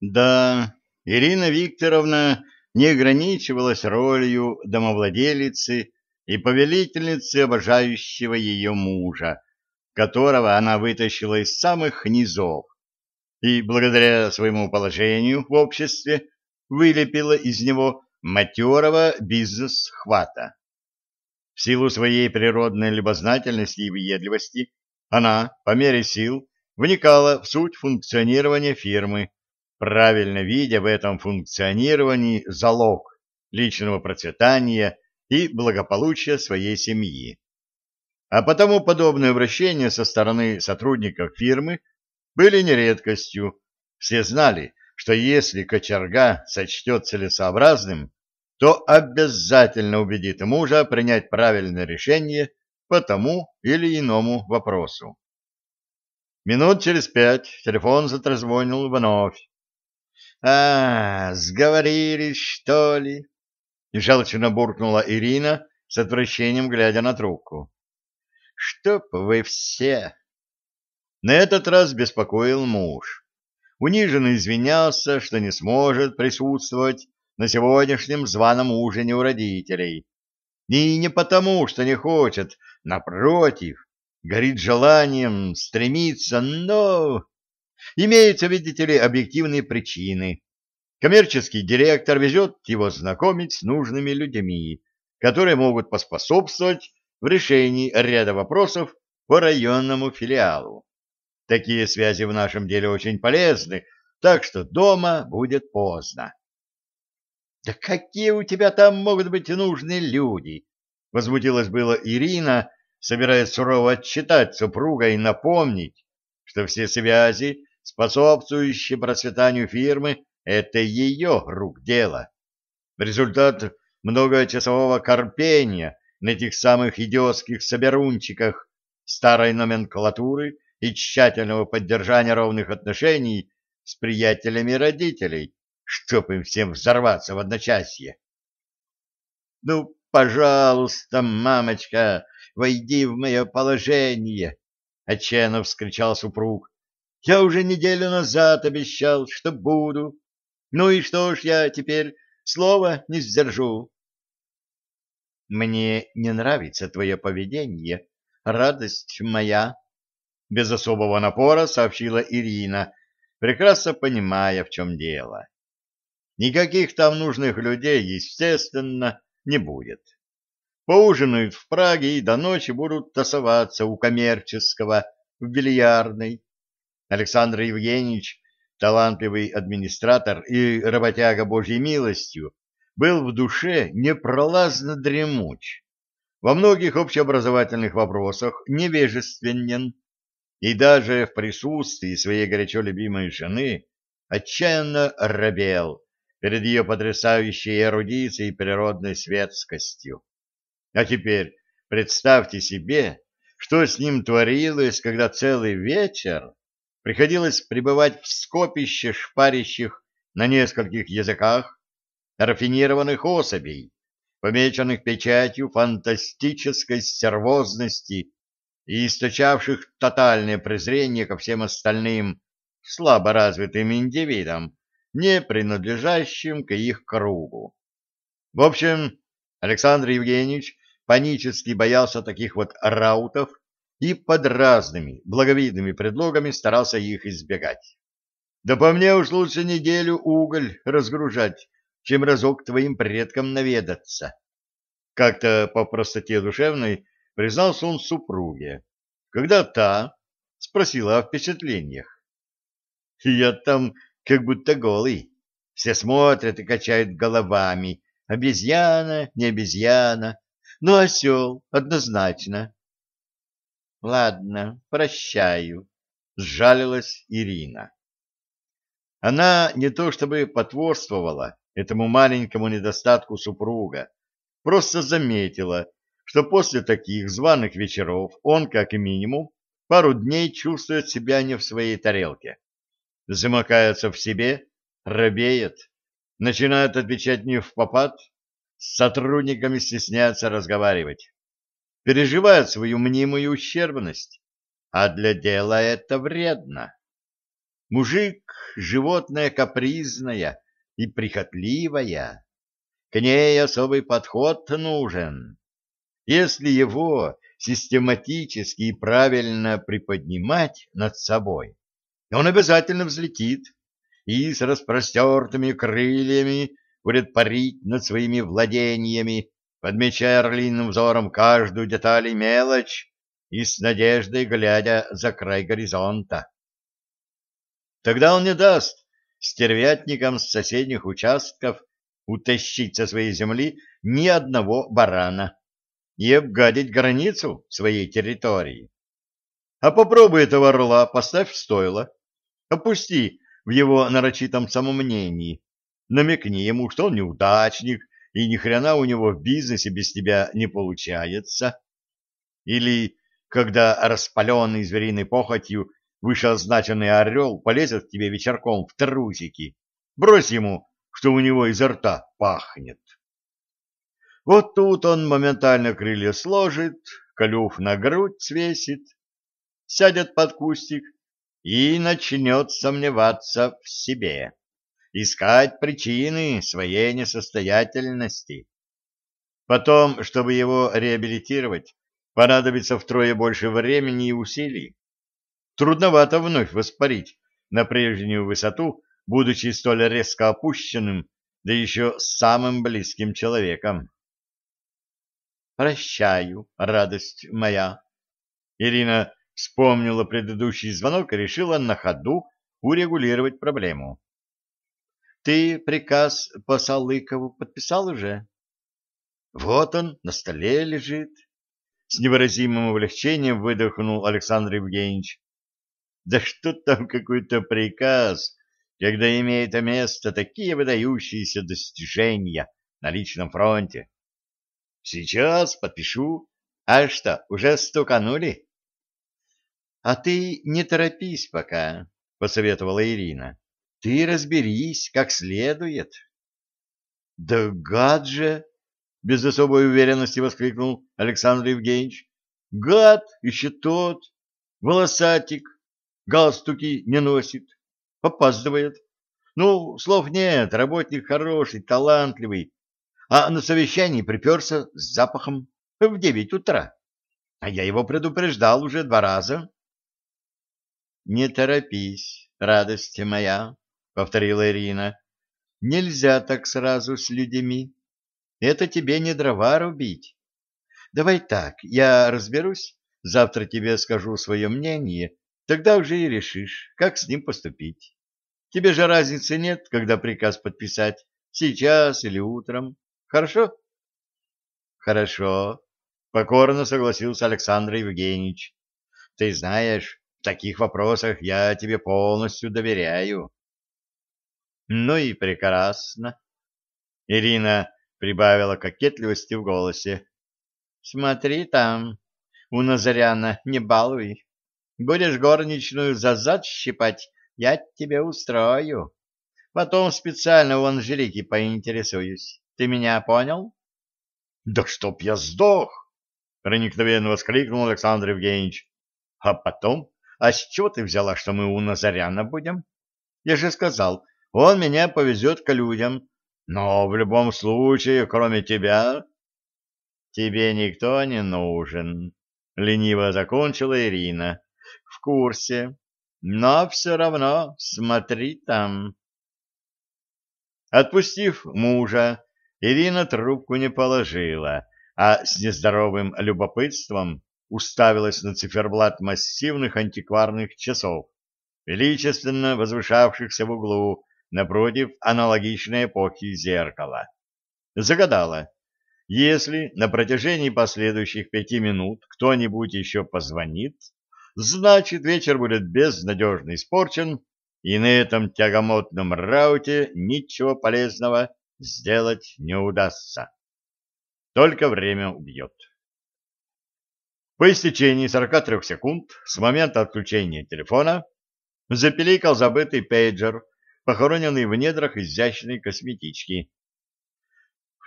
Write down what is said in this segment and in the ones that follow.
Да, Ирина Викторовна не ограничивалась ролью домовладелицы и повелительницы обожающего ее мужа, которого она вытащила из самых низов, и благодаря своему положению в обществе вылепила из него матерого бизнес-хвата. В силу своей природной любознательности и въедливости она, по мере сил, вникала в суть функционирования фирмы, правильно видя в этом функционировании залог личного процветания и благополучия своей семьи. А потому подобные обращения со стороны сотрудников фирмы были не редкостью. Все знали, что если кочерга сочтет целесообразным, то обязательно убедит мужа принять правильное решение по тому или иному вопросу. Минут через пять телефон затрезвонил вновь. «А, сговорились, что ли?» — жалочно буркнула Ирина, с отвращением глядя на трубку. «Чтоб вы все!» На этот раз беспокоил муж. Униженно извинялся, что не сможет присутствовать на сегодняшнем званом ужине у родителей. И не потому, что не хочет, напротив, горит желанием, стремиться, но... Имеются, видите ли, объективные причины. Коммерческий директор везет его знакомить с нужными людьми, которые могут поспособствовать в решении ряда вопросов по районному филиалу. Такие связи в нашем деле очень полезны, так что дома будет поздно. — Да какие у тебя там могут быть нужные люди? — возмутилась была Ирина, собираясь сурово отчитать супруга и напомнить, что все связи способствующие процветанию фирмы, это ее рук дело. Результат многочасового корпения на этих самых идиотских соберунчиках старой номенклатуры и тщательного поддержания ровных отношений с приятелями родителей, чтоб им всем взорваться в одночасье. — Ну, пожалуйста, мамочка, войди в мое положение! — отчаянно вскричал супруг. Я уже неделю назад обещал, что буду. Ну и что ж я теперь слова не сдержу? Мне не нравится твое поведение, радость моя, без особого напора сообщила Ирина, прекрасно понимая, в чем дело. Никаких там нужных людей, естественно, не будет. Поужинают в Праге и до ночи будут тасоваться у коммерческого в бильярдной. Александр Евгеньевич, талантливый администратор и работяга Божьей милостью, был в душе непролазно дремуч, во многих общеобразовательных вопросах невежественен и даже в присутствии своей горячо любимой жены отчаянно робел перед ее потрясающей эрудицией и природной светскостью. А теперь представьте себе, что с ним творилось, когда целый вечер приходилось пребывать в скопище шпарящих на нескольких языках рафинированных особей, помеченных печатью фантастической стервозности и источавших тотальное презрение ко всем остальным слабо развитым индивидам, не принадлежащим к их кругу. В общем, Александр Евгеньевич панически боялся таких вот раутов и под разными благовидными предлогами старался их избегать. Да по мне уж лучше неделю уголь разгружать, чем разок твоим предкам наведаться. Как-то по простоте душевной признался он супруге, когда та спросила о впечатлениях. Я там как будто голый. Все смотрят и качают головами. Обезьяна, не обезьяна. Но осел однозначно. Ладно, прощаю, сжалилась Ирина. Она не то чтобы потворствовала этому маленькому недостатку супруга, просто заметила, что после таких званых вечеров он, как минимум, пару дней чувствует себя не в своей тарелке. Замыкается в себе, робеет, начинает отвечать не в попад, с сотрудниками стесняется разговаривать переживает свою мнимую ущербность, а для дела это вредно. Мужик животное капризное и прихотливая. К ней особый подход нужен. Если его систематически и правильно приподнимать над собой, он обязательно взлетит и с распростертыми крыльями будет парить над своими владениями, подмечая орлиным взором каждую деталь и мелочь и с надеждой глядя за край горизонта. Тогда он не даст стервятникам с соседних участков утащить со своей земли ни одного барана и обгадить границу своей территории. А попробуй этого орла поставь в стойло, опусти в его нарочитом самомнении, намекни ему, что он неудачник, и ни хрена у него в бизнесе без тебя не получается. Или, когда распаленный звериной похотью вышеозначенный орел полезет к тебе вечерком в трусики, брось ему, что у него изо рта пахнет. Вот тут он моментально крылья сложит, клюв на грудь свесит, сядет под кустик и начнет сомневаться в себе, искать причины своей несостоятельности. Потом, чтобы его реабилитировать, понадобится втрое больше времени и усилий. Трудновато вновь воспарить на прежнюю высоту, будучи столь резко опущенным, да еще самым близким человеком. Прощаю, радость моя. Ирина вспомнила предыдущий звонок и решила на ходу урегулировать проблему. Ты приказ по Салыкову подписал уже? Вот он, на столе лежит. С невыразимым облегчением выдохнул Александр Евгеньевич. Да что там какой-то приказ, когда имеет место такие выдающиеся достижения на личном фронте? Сейчас подпишу. А что, уже стуканули? — А ты не торопись пока, — посоветовала Ирина. — Ты разберись как следует. — Да гад же! — без особой уверенности воскликнул Александр Евгеньевич. — Гад еще тот, волосатик, галстуки не носит, опаздывает. Ну, слов нет, работник хороший, талантливый, а на совещании приперся с запахом в девять утра. А я его предупреждал уже два раза. — Не торопись, радость моя, — повторила Ирина. — Нельзя так сразу с людьми. Это тебе не дрова рубить. Давай так, я разберусь, завтра тебе скажу свое мнение, тогда уже и решишь, как с ним поступить. Тебе же разницы нет, когда приказ подписать, сейчас или утром. Хорошо? Хорошо, покорно согласился Александр Евгеньевич. Ты знаешь, в таких вопросах я тебе полностью доверяю. Ну и прекрасно. Ирина прибавила кокетливости в голосе. Смотри там, у Назаряна не балуй. Будешь горничную за зад щипать, я тебе устрою. Потом специально у Анжелики поинтересуюсь. Ты меня понял? — Да чтоб я сдох! — проникновенно воскликнул Александр Евгеньевич. — А потом? А с чего ты взяла, что мы у Назаряна будем? Я же сказал, он меня повезет к людям. Но в любом случае, кроме тебя... — Тебе никто не нужен, — лениво закончила Ирина. — В курсе. Но все равно смотри там. Отпустив мужа, Ирина трубку не положила, а с нездоровым любопытством уставилась на циферблат массивных антикварных часов, величественно возвышавшихся в углу напротив аналогичной эпохи зеркала. Загадала, если на протяжении последующих пяти минут кто-нибудь еще позвонит, значит вечер будет безнадежно испорчен, и на этом тягомотном рауте ничего полезного сделать не удастся. Только время убьет. По истечении 43 секунд с момента отключения телефона запиликал забытый пейджер, похороненный в недрах изящной косметички.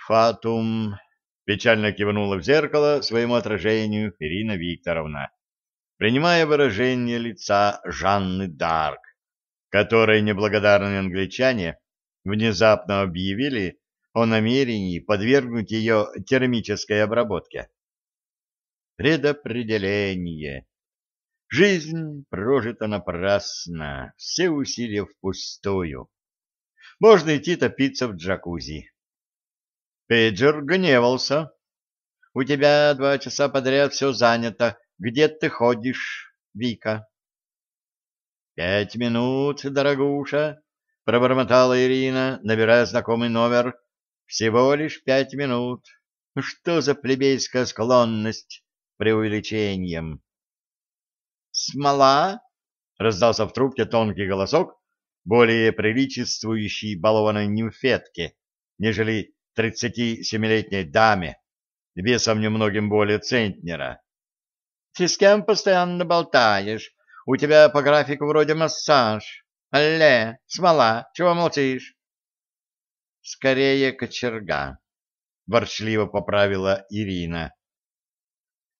«Фатум!» — печально кивнула в зеркало своему отражению Ирина Викторовна, принимая выражение лица Жанны Дарк, которой неблагодарные англичане внезапно объявили о намерении подвергнуть ее термической обработке. Предопределение. Жизнь прожита напрасно, все усилия впустую. Можно идти топиться в джакузи. Пейджер гневался. «У тебя два часа подряд все занято. Где ты ходишь, Вика?» «Пять минут, дорогуша», — пробормотала Ирина, набирая знакомый номер. «Всего лишь пять минут. Что за плебейская склонность преувеличением?» «Смола?» — раздался в трубке тонкий голосок, более приличествующий балованной нимфетке, нежели тридцати-семилетней даме, весом немногим более центнера. — Ты с кем постоянно болтаешь? У тебя по графику вроде массаж. Алле, смола, чего молчишь? — Скорее кочерга, — ворчливо поправила Ирина.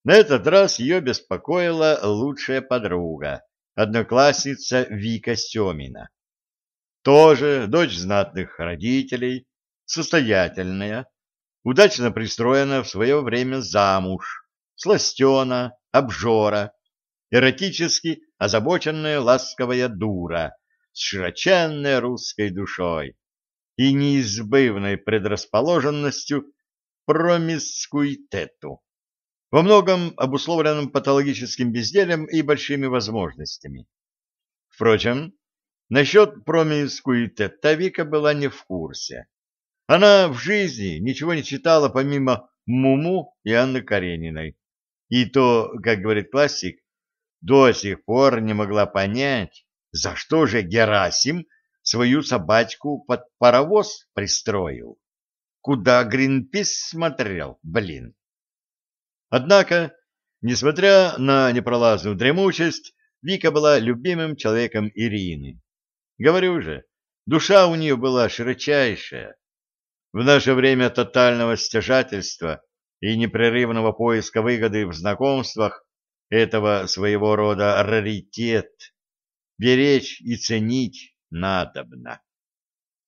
На этот раз ее беспокоила лучшая подруга, одноклассница Вика Семина. Тоже дочь знатных родителей, состоятельная, удачно пристроена в свое время замуж, сластена, обжора, эротически озабоченная ласковая дура с широченной русской душой и неизбывной предрасположенностью промискуитету, во многом обусловленным патологическим бездельем и большими возможностями. Впрочем, насчет промискуитета Вика была не в курсе. Она в жизни ничего не читала помимо Муму и Анны Карениной. И то, как говорит классик, до сих пор не могла понять, за что же Герасим свою собачку под паровоз пристроил. Куда Гринпис смотрел, блин. Однако, несмотря на непролазную дремучесть, Вика была любимым человеком Ирины. Говорю же, душа у нее была широчайшая, в наше время тотального стяжательства и непрерывного поиска выгоды в знакомствах этого своего рода раритет беречь и ценить надобно.